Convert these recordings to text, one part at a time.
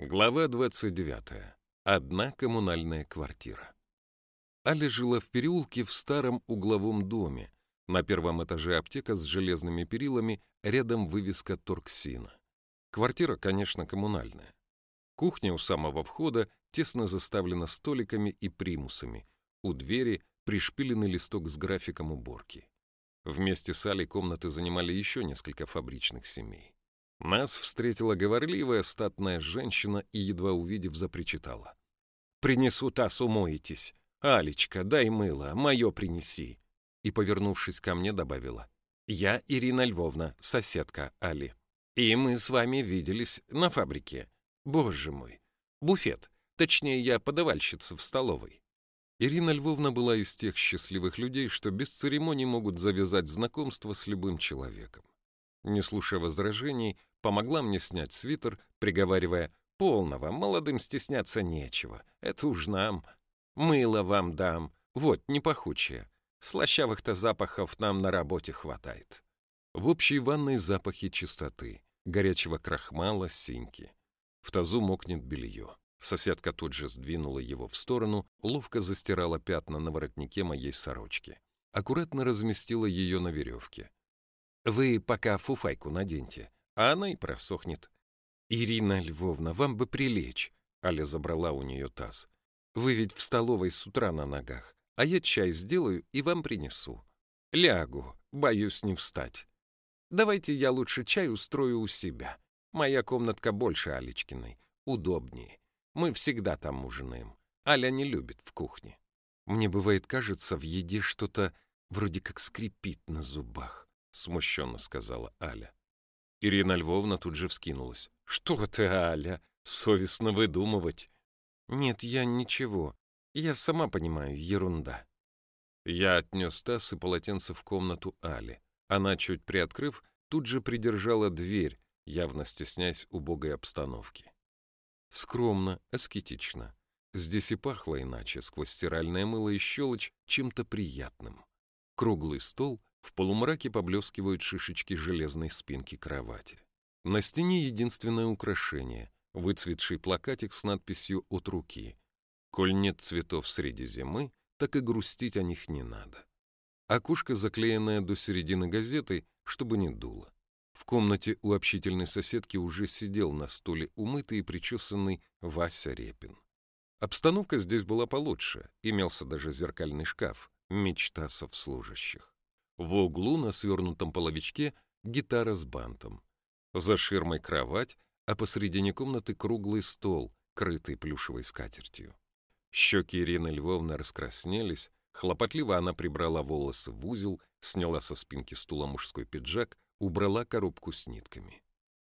Глава 29. Одна коммунальная квартира. Аля жила в переулке в старом угловом доме. На первом этаже аптека с железными перилами, рядом вывеска Торксина. Квартира, конечно, коммунальная. Кухня у самого входа тесно заставлена столиками и примусами. У двери пришпиленный листок с графиком уборки. Вместе с Алей комнаты занимали еще несколько фабричных семей. Нас встретила говорливая статная женщина и, едва увидев, запричитала. «Принесу таз, умоетесь. Алечка, дай мыло, мое принеси». И, повернувшись ко мне, добавила. «Я Ирина Львовна, соседка Али. И мы с вами виделись на фабрике. Боже мой! Буфет. Точнее, я подавальщица в столовой». Ирина Львовна была из тех счастливых людей, что без церемоний могут завязать знакомство с любым человеком. Не слушая возражений, помогла мне снять свитер, приговаривая «Полного, молодым стесняться нечего, это уж нам. Мыло вам дам, вот, не пахучее. Слащавых-то запахов нам на работе хватает». В общей ванной запахи чистоты, горячего крахмала, синьки. В тазу мокнет белье. Соседка тут же сдвинула его в сторону, ловко застирала пятна на воротнике моей сорочки. Аккуратно разместила ее на веревке. «Вы пока фуфайку наденьте, а она и просохнет. «Ирина Львовна, вам бы прилечь», — Аля забрала у нее таз. «Вы ведь в столовой с утра на ногах, а я чай сделаю и вам принесу. Лягу, боюсь не встать. Давайте я лучше чай устрою у себя. Моя комнатка больше Алечкиной, удобнее. Мы всегда там ужинаем. Аля не любит в кухне. Мне бывает кажется, в еде что-то вроде как скрипит на зубах», — смущенно сказала Аля. Ирина Львовна тут же вскинулась. «Что ты, Аля? Совестно выдумывать». «Нет, я ничего. Я сама понимаю, ерунда». Я отнес таз и полотенце в комнату Али. Она, чуть приоткрыв, тут же придержала дверь, явно стесняясь убогой обстановки. Скромно, аскетично. Здесь и пахло иначе, сквозь стиральное мыло и щелочь, чем-то приятным. Круглый стол, в полумраке поблескивают шишечки железной спинки кровати. На стене единственное украшение — выцветший плакатик с надписью «От руки». Коль нет цветов среди зимы, так и грустить о них не надо. Окушко, заклеенное до середины газеты, чтобы не дуло. В комнате у общительной соседки уже сидел на стуле умытый и причесанный Вася Репин. Обстановка здесь была получше, имелся даже зеркальный шкаф, мечта совслужащих. В углу на свернутом половичке гитара с бантом. За ширмой кровать, а посредине комнаты круглый стол, крытый плюшевой скатертью. Щеки Ирины Львовны раскраснелись, хлопотливо она прибрала волосы в узел, сняла со спинки стула мужской пиджак, убрала коробку с нитками.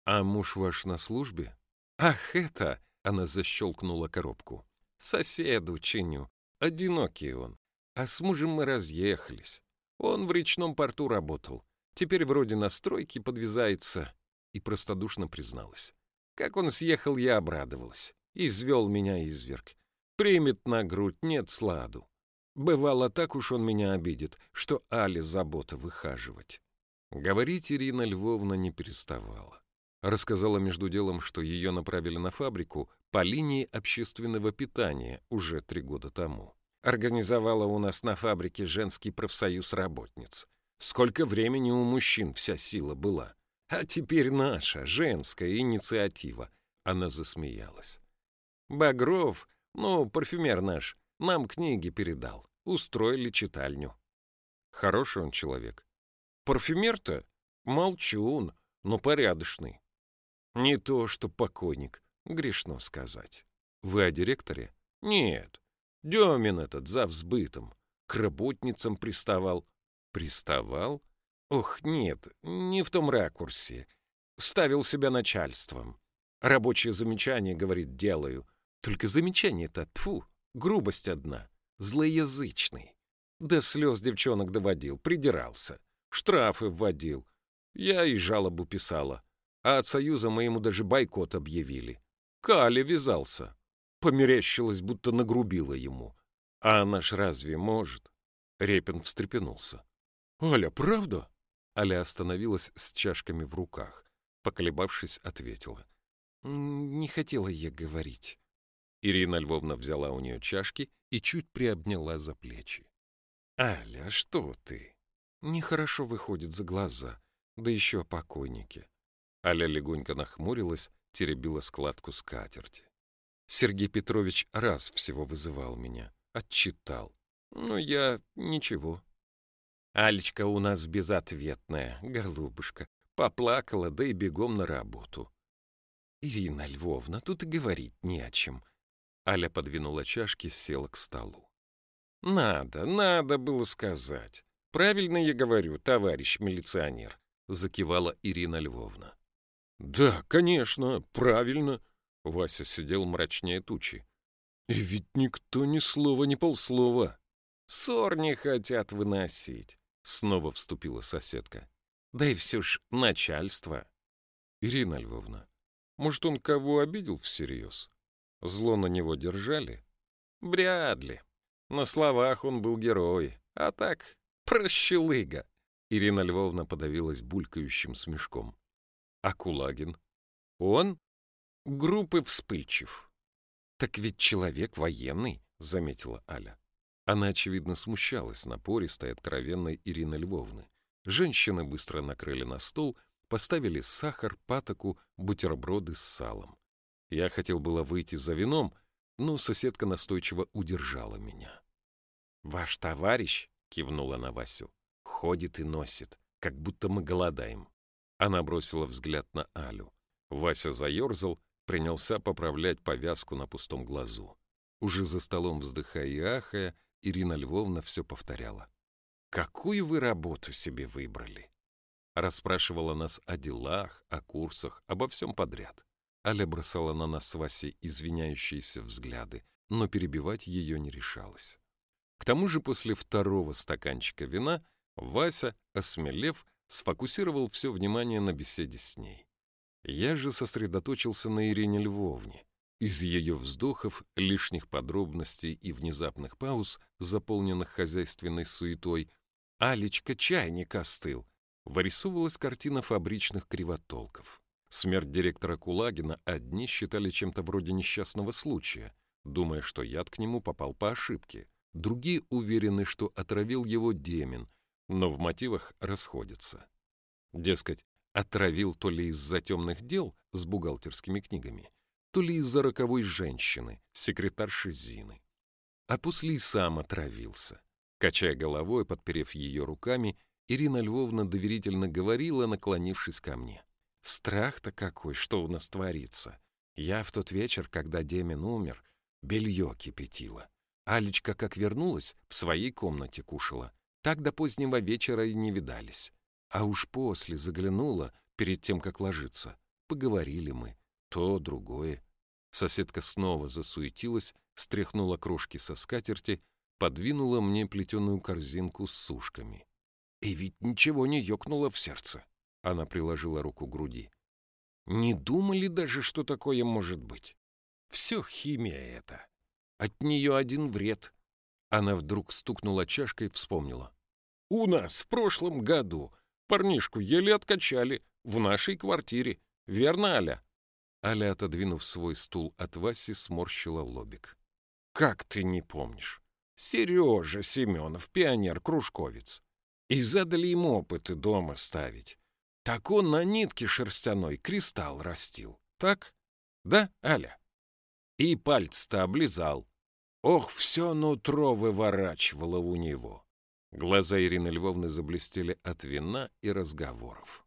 «А муж ваш на службе?» «Ах, это!» — она защелкнула коробку. «Соседу чиню. Одинокий он. А с мужем мы разъехались. Он в речном порту работал. Теперь вроде на стройке подвязается. И простодушно призналась. Как он съехал, я обрадовалась. Извел меня изверг. Примет на грудь, нет сладу. Бывало, так уж он меня обидит, что Али забота выхаживать. Говорить Ирина Львовна не переставала. Рассказала между делом, что ее направили на фабрику по линии общественного питания уже три года тому организовала у нас на фабрике женский профсоюз работниц. Сколько времени у мужчин вся сила была. А теперь наша, женская инициатива. Она засмеялась. Багров, ну, парфюмер наш, нам книги передал. Устроили читальню. Хороший он человек. Парфюмер-то молчун, но порядочный. Не то, что покойник, грешно сказать. Вы о директоре? Нет, Демин этот, за взбытом. К работницам приставал. Приставал? Ох, нет, не в том ракурсе. Ставил себя начальством. Рабочее замечание, говорит, делаю. Только замечание-то, тфу, грубость одна. Злоязычный. До слез девчонок доводил, придирался. Штрафы вводил. Я и жалобу писала. А от Союза моему даже бойкот объявили. Кали вязался. Померещилась, будто нагрубила ему. А она ж разве может? Репин встрепенулся. «Аля, правда?» Аля остановилась с чашками в руках. Поколебавшись, ответила. Не хотела я говорить. Ирина Львовна взяла у нее чашки и чуть приобняла за плечи. «Аля, что ты? Нехорошо выходит за глаза, да еще о покойнике». Аля легонько нахмурилась, теребила складку скатерти. Сергей Петрович раз всего вызывал меня, отчитал. Но я ничего. Алечка у нас безответная, голубушка. Поплакала, да и бегом на работу. Ирина Львовна, тут и говорить не о чем. Аля подвинула чашки, села к столу. Надо, надо было сказать. Правильно я говорю, товарищ милиционер, закивала Ирина Львовна. Да, конечно, правильно. Вася сидел мрачнее тучи. И ведь никто ни слова, ни полслова. Ссор не хотят выносить. Снова вступила соседка. Да и все ж начальство. Ирина Львовна, может, он кого обидел всерьез? Зло на него держали? Вряд ли. На словах он был герой, а так прощелыга. Ирина Львовна подавилась булькающим смешком. А Кулагин? Он? Группы вспыльчив. Так ведь человек военный, заметила Аля. Она, очевидно, смущалась напористой, откровенной Ирины Львовны. Женщины быстро накрыли на стол, поставили сахар, патоку, бутерброды с салом. Я хотел было выйти за вином, но соседка настойчиво удержала меня. «Ваш товарищ», — кивнула на Васю, — «ходит и носит, как будто мы голодаем». Она бросила взгляд на Алю. Вася заерзал, принялся поправлять повязку на пустом глазу. Уже за столом вздыхая и ахая, Ирина Львовна все повторяла. «Какую вы работу себе выбрали?» Расспрашивала нас о делах, о курсах, обо всем подряд. Аля бросала на нас с Васей извиняющиеся взгляды, но перебивать ее не решалась. К тому же после второго стаканчика вина Вася, осмелев, сфокусировал все внимание на беседе с ней. Я же сосредоточился на Ирине Львовне, из ее вздохов, лишних подробностей и внезапных пауз, заполненных хозяйственной суетой, «Алечка, чайник остыл!» вырисовывалась картина фабричных кривотолков. Смерть директора Кулагина одни считали чем-то вроде несчастного случая, думая, что яд к нему попал по ошибке. Другие уверены, что отравил его Демин, но в мотивах расходятся. Дескать, отравил то ли из-за темных дел с бухгалтерскими книгами, то ли из-за роковой женщины, секретарши Зины. А после и сам отравился. Качая головой, подперев ее руками, Ирина Львовна доверительно говорила, наклонившись ко мне. «Страх-то какой, что у нас творится! Я в тот вечер, когда Демин умер, белье кипятила. Алечка, как вернулась, в своей комнате кушала. Так до позднего вечера и не видались. А уж после заглянула, перед тем, как ложиться. Поговорили мы то, другое. Соседка снова засуетилась, стряхнула кружки со скатерти, подвинула мне плетеную корзинку с сушками. И ведь ничего не ёкнуло в сердце. Она приложила руку к груди. Не думали даже, что такое может быть. Все химия это. От нее один вред. Она вдруг стукнула чашкой, вспомнила. У нас в прошлом году парнишку еле откачали в нашей квартире. Верно, Аля? Аля, отодвинув свой стул от Васи, сморщила лобик. «Как ты не помнишь? Сережа Семенов, пионер-кружковец. И задали ему опыты дома ставить. Так он на нитке шерстяной кристалл растил. Так? Да, Аля? И пальцы-то облизал. Ох, все нутро выворачивало у него». Глаза Ирины Львовны заблестели от вина и разговоров.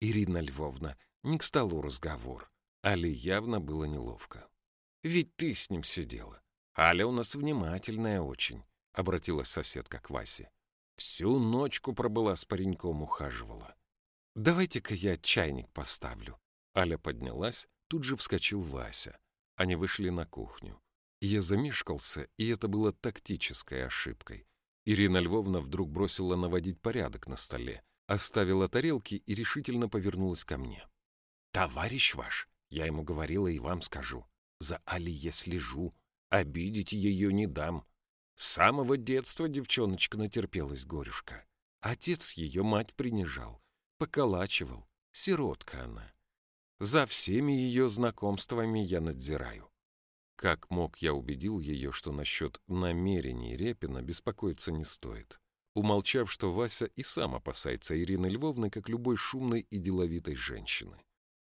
«Ирина Львовна, не к столу разговор. Али явно было неловко. «Ведь ты с ним сидела. Аля у нас внимательная очень», — обратилась соседка к Васе. «Всю ночку пробыла с пареньком ухаживала. Давайте-ка я чайник поставлю». Аля поднялась, тут же вскочил Вася. Они вышли на кухню. Я замешкался, и это было тактической ошибкой. Ирина Львовна вдруг бросила наводить порядок на столе, оставила тарелки и решительно повернулась ко мне. «Товарищ ваш я ему говорила и вам скажу. За Али я слежу, обидеть ее не дам. С самого детства девчоночка натерпелась горюшка. Отец ее мать принижал, поколачивал, сиротка она. За всеми ее знакомствами я надзираю. Как мог, я убедил ее, что насчет намерений Репина беспокоиться не стоит, умолчав, что Вася и сам опасается Ирины Львовны, как любой шумной и деловитой женщины.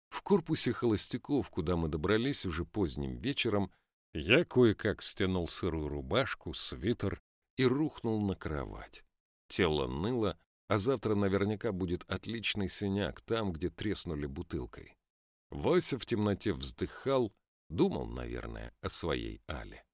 В корпусе холостяков, куда мы добрались уже поздним вечером, я кое-как стянул сырую рубашку, свитер и рухнул на кровать. Тело ныло, а завтра наверняка будет отличный синяк там, где треснули бутылкой. Вася в темноте вздыхал, думал, наверное, о своей Але.